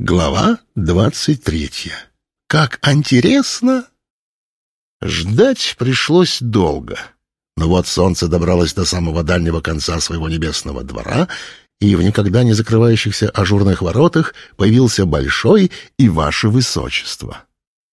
Глава двадцать третья. Как интересно! Ждать пришлось долго. Но вот солнце добралось до самого дальнего конца своего небесного двора, и в никогда не закрывающихся ажурных воротах появился большой и ваше высочество.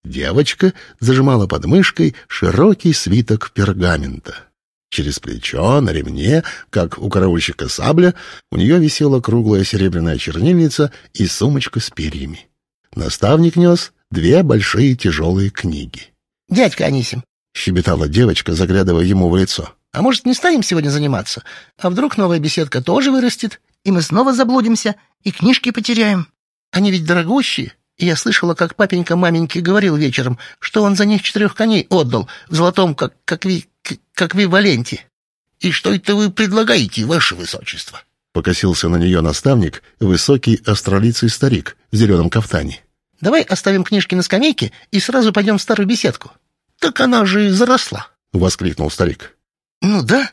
Девочка зажимала под мышкой широкий свиток пергамента. Через плечо, на ремне, как у караульщика сабля, у нее висела круглая серебряная чернильница и сумочка с перьями. Наставник нес две большие тяжелые книги. «Дядька Анисим», — щебетала девочка, заглядывая ему в лицо. «а может, не станем сегодня заниматься? А вдруг новая беседка тоже вырастет, и мы снова заблудимся, и книжки потеряем? Они ведь дорогущие, и я слышала, как папенька маменьке говорил вечером, что он за них четырех коней отдал в золотом, как, как, ви, как виваленте. И что это вы предлагаете, ваше высочество?» Покосился на нее наставник, высокий астролицый старик в зеленом кафтане. «Давай оставим книжки на скамейке и сразу пойдем в старую беседку. Так она же заросла!» — воскликнул старик. «Ну да,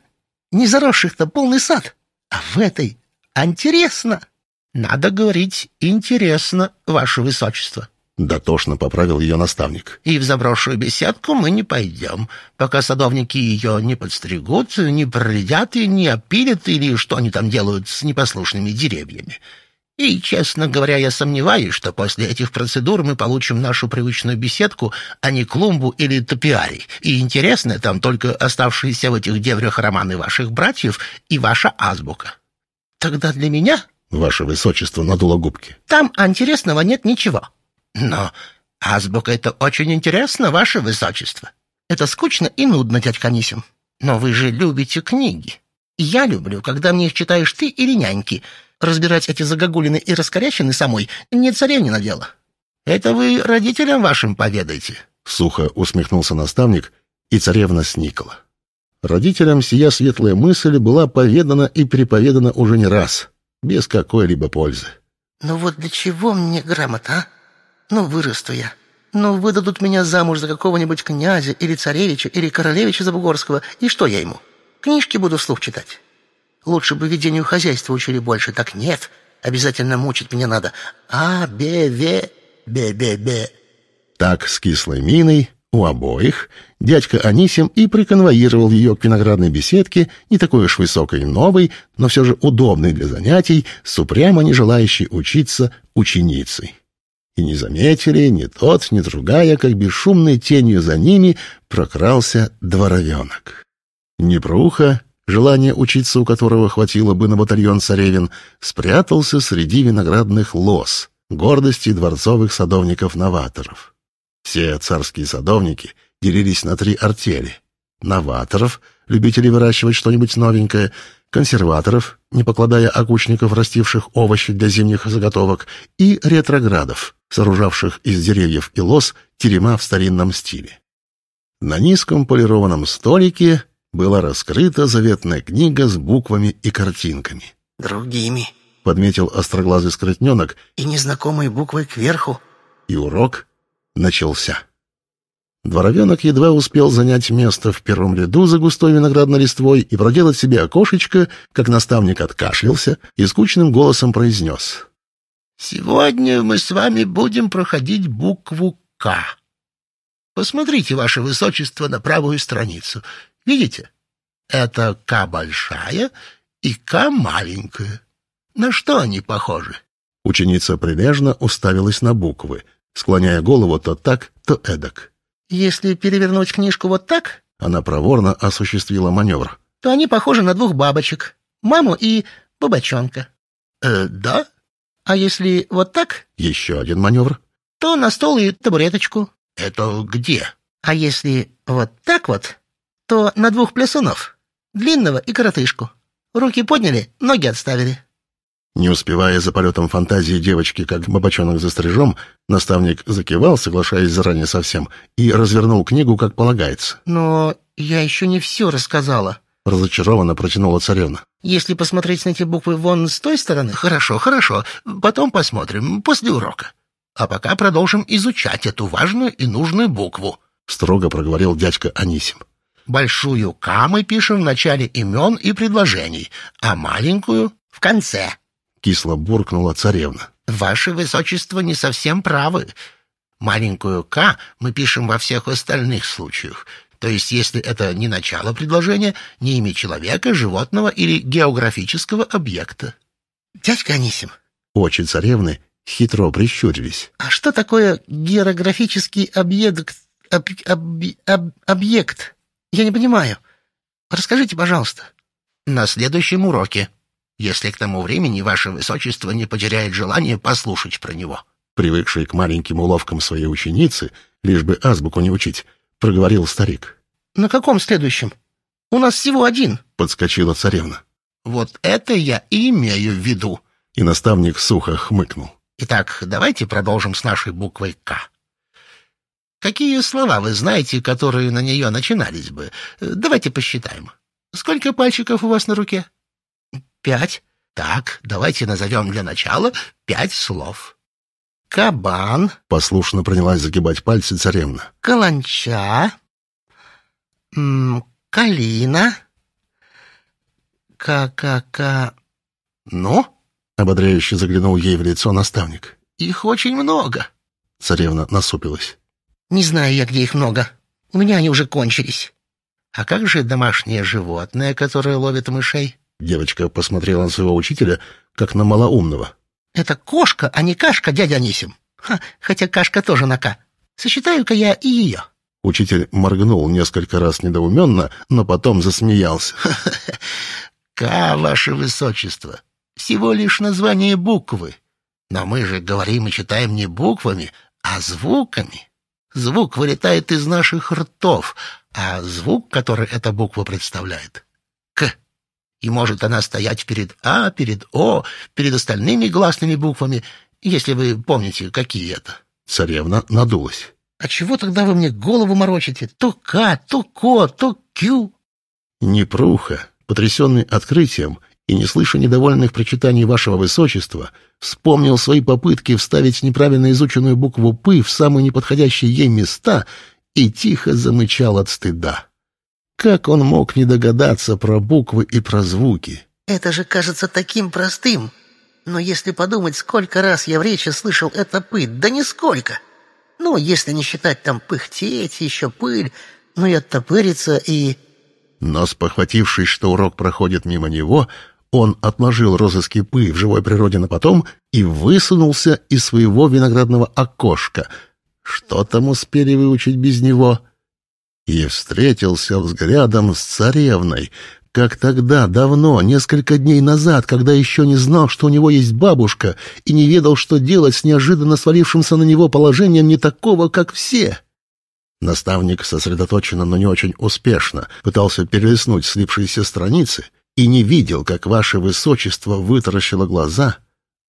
не заросших-то полный сад, а в этой интересно!» «Надо говорить интересно, ваше высочество», Дотошно поправил ее наставник. «И в заброшенную беседку мы не пойдем, пока садовники ее не подстригут, не проредят и не опилят, или что они там делают с непослушными деревьями. И, честно говоря, я сомневаюсь, что после этих процедур мы получим нашу привычную беседку, а не клумбу или топиарий. И интересно там только оставшиеся в этих деврях романы ваших братьев и ваша азбука. Тогда для меня...» Ваше Высочество надуло губки. «Там интересного нет ничего». Но азбука — это очень интересно, ваше высочество. Это скучно и нудно, дядька Анисим. Но вы же любите книги. я люблю, когда мне их читаешь ты или няньки. Разбирать эти загогулины и раскорячины самой не царевнина дело. Это вы родителям вашим поведайте. Сухо усмехнулся наставник, и царевна сникла. Родителям сия светлая мысль была поведана и переповедана уже не раз, без какой-либо пользы. «Ну вот для чего мне грамота, а?» Ну, вырасту я. Ну, выдадут меня замуж за какого-нибудь князя или царевича или королевича Забугорского, и что я ему? Книжки буду вслух читать. Лучше бы ведению хозяйства учили больше. Так нет, обязательно мучить меня надо. А, бе, ве, бе, бе, бе. Так, с кислой миной, у обоих, дядька Анисим и приконвоировал ее к виноградной беседке, не такой уж высокой и новой, но все же удобной для занятий, с упрямо не желающей учиться ученицей и не заметили ни тот, ни другая, как бесшумной тенью за ними прокрался дворовенок. Непруха, желание учиться у которого хватило бы на батальон царевин, спрятался среди виноградных лоз, гордости дворцовых садовников-новаторов. Все царские садовники делились на три артели — новаторов, любителей выращивать что-нибудь новенькое — консерваторов, не покладая окучников, растивших овощи для зимних заготовок, и ретроградов, сооружавших из деревьев и лоз терема в старинном стиле. На низком полированном столике была раскрыта заветная книга с буквами и картинками. «Другими», — подметил остроглазый скрытненок. «И незнакомой буквой кверху». И урок начался. Дворовенок едва успел занять место в первом ряду за густой виноградной листвой и проделать себе окошечко, как наставник откашлялся и скучным голосом произнес. «Сегодня мы с вами будем проходить букву «К». Посмотрите, ваше высочество, на правую страницу. Видите? Это «К» большая и «К» маленькая. На что они похожи?» Ученица прилежно уставилась на буквы, склоняя голову то так, то эдак. Если перевернуть книжку вот так, она проворно осуществила маневр, то они похожи на двух бабочек, маму и бабочонка. Э, да? А если вот так? Еще один маневр. То на стол и табуреточку. Это где? А если вот так вот, то на двух плясунов, длинного и коротышку. Руки подняли, ноги отставили. Не успевая за полетом фантазии девочки, как бабочонок за стрижом, наставник закивал, соглашаясь заранее со всем, и развернул книгу, как полагается. «Но я еще не все рассказала», — разочарованно протянула царевна. «Если посмотреть на эти буквы вон с той стороны...» «Хорошо, хорошо. Потом посмотрим, после урока. А пока продолжим изучать эту важную и нужную букву», — строго проговорил дядька Анисим. «Большую «К» мы пишем в начале имен и предложений, а маленькую — в конце». — кисло буркнула царевна. Ваше Высочество не совсем правы. Маленькую «к» мы пишем во всех остальных случаях. То есть, если это не начало предложения, не имя человека, животного или географического объекта. Дядька Анисим. Очи царевны хитро прищурились. А что такое географический объект? Об, об, об, объект? Я не понимаю. Расскажите, пожалуйста. На следующем уроке если к тому времени ваше высочество не потеряет желание послушать про него». Привыкший к маленьким уловкам своей ученицы, лишь бы азбуку не учить, проговорил старик. «На каком следующем? У нас всего один», — подскочила царевна. «Вот это я и имею в виду». И наставник сухо хмыкнул. «Итак, давайте продолжим с нашей буквой «К». Какие слова вы знаете, которые на нее начинались бы? Давайте посчитаем. Сколько пальчиков у вас на руке?» Пять. Так, давайте назовем для начала пять слов. Кабан. Послушно принялась загибать пальцы царевна. Каланча. М -м, калина. Ка-ка-ка. Ну? Ободряюще заглянул ей в лицо наставник. Их очень много. Царевна насупилась. Не знаю я, где их много. У меня они уже кончились. А как же домашнее животное, которое ловит мышей? Девочка посмотрела на своего учителя, как на малоумного. «Это кошка, а не кашка, дядя Анисим. Ха, хотя кашка тоже на «к». Сочетаю-ка я и ее». Учитель моргнул несколько раз недоуменно, но потом засмеялся. «К, ваше высочество, всего лишь название буквы. Но мы же говорим и читаем не буквами, а звуками. Звук вылетает из наших ртов, а звук, который эта буква представляет. И может она стоять перед «а», перед «о», перед остальными гласными буквами, если вы помните, какие это. Царевна надулась. «А чего тогда вы мне голову морочите? То «к», то «ко», то «кю». Непруха, потрясенный открытием и не слыша недовольных прочитаний вашего высочества, вспомнил свои попытки вставить неправильно изученную букву «п» в самые неподходящие ей места и тихо замычал от стыда. Как он мог не догадаться про буквы и про звуки? Это же кажется таким простым. Но если подумать, сколько раз я в речи слышал это «пыть», да нисколько. Ну, если не считать там пыхтеть, еще пыль, ну и оттопыриться, и... Но спохватившись, что урок проходит мимо него, он отложил розыски пы в живой природе на потом и высунулся из своего виноградного окошка. Что там успели выучить без него? И встретился взглядом с царевной, как тогда, давно, несколько дней назад, когда еще не знал, что у него есть бабушка, и не ведал, что делать с неожиданно свалившимся на него положением не такого, как все. Наставник сосредоточенно, но не очень успешно пытался перелистнуть слипшиеся страницы и не видел, как ваше высочество вытаращило глаза,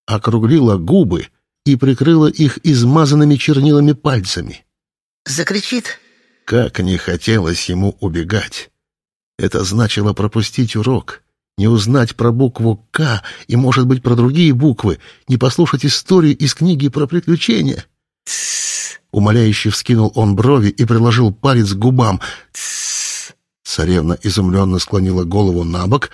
округлило губы и прикрыло их измазанными чернилами пальцами. «Закричит?» Как не хотелось ему убегать. Это значило пропустить урок, не узнать про букву «К» и, может быть, про другие буквы, не послушать историю из книги про приключения. «Тссс!» Умоляюще вскинул он брови и приложил палец к губам. «Тссс!» Царевна изумленно склонила голову на бок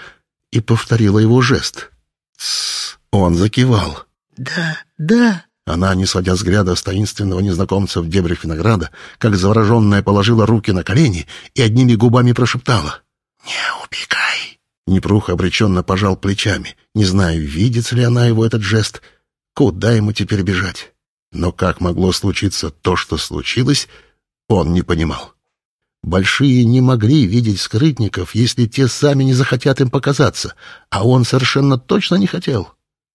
и повторила его жест. «Тссс!» Он закивал. «Да, да!» Она, не сводя взгляда с таинственного незнакомца в дебрях винограда, как завороженная положила руки на колени и одними губами прошептала. «Не убегай!» Непрух обреченно пожал плечами, не зная, видит ли она его этот жест, куда ему теперь бежать. Но как могло случиться то, что случилось, он не понимал. Большие не могли видеть скрытников, если те сами не захотят им показаться, а он совершенно точно не хотел.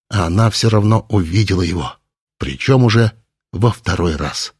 А она все равно увидела его причем уже во второй раз.